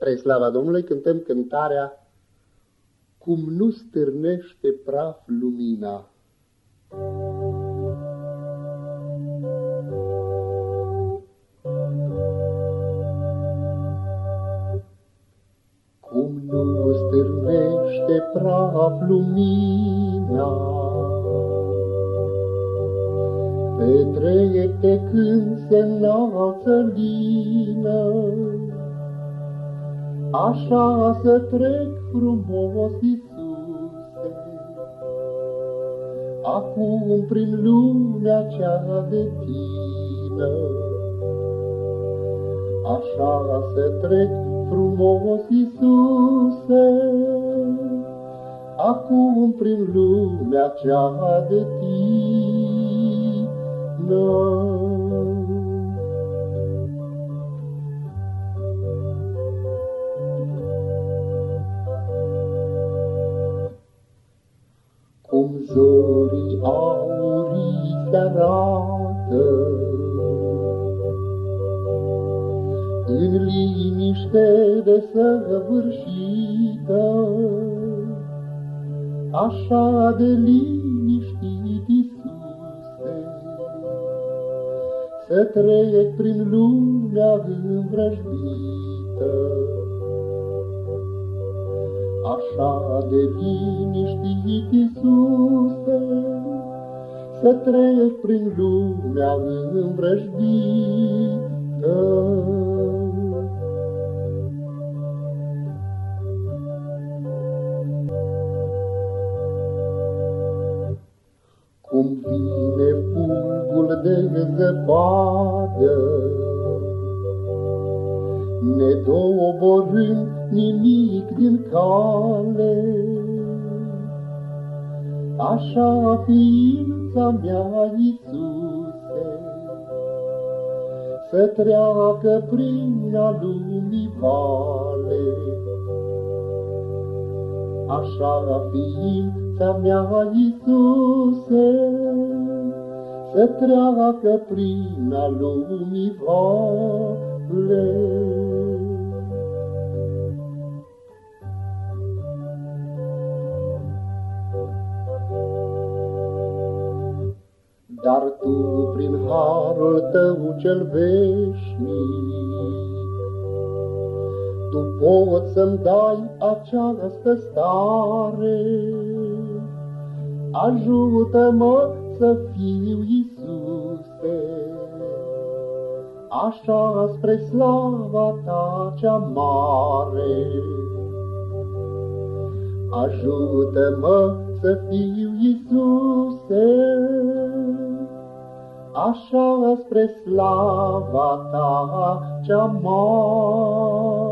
Spre slava Domnului cântăm cântarea Cum nu stârnește praf lumina. Cum nu stârnește praf lumina, Pe trete când se înalță lină, Așa să trec frumos, Iisuse, Acum prin lumea cea de tine. Așa să trec frumos, Iisuse, Acum prin lumea cea de tine. Zorii aurii se arată. În liniște de săvârșită, Așa de liniștit, Iisuse, Să trec prin lumea învrăjbită. Așa de liniștit, Iisuse, Să trec prin lumea învrăjbită. Cum vine fulgul de zăpadă, Ne doborând nimic din cale. Așa ființa mea, Iisuse, Să treacă prin a lumii vale. Așa ființa mea, Iisuse, Să treacă prin a lumii vale. Dar Tu, prin harul Tău cel veșnic, Tu poți să-mi dai această stare. Ajută-mă să fiu, Iisuse, Așa spre slava Ta cea mare. Ajută-mă să fiu, Iisuse, Așa spre slava Ta cea mare.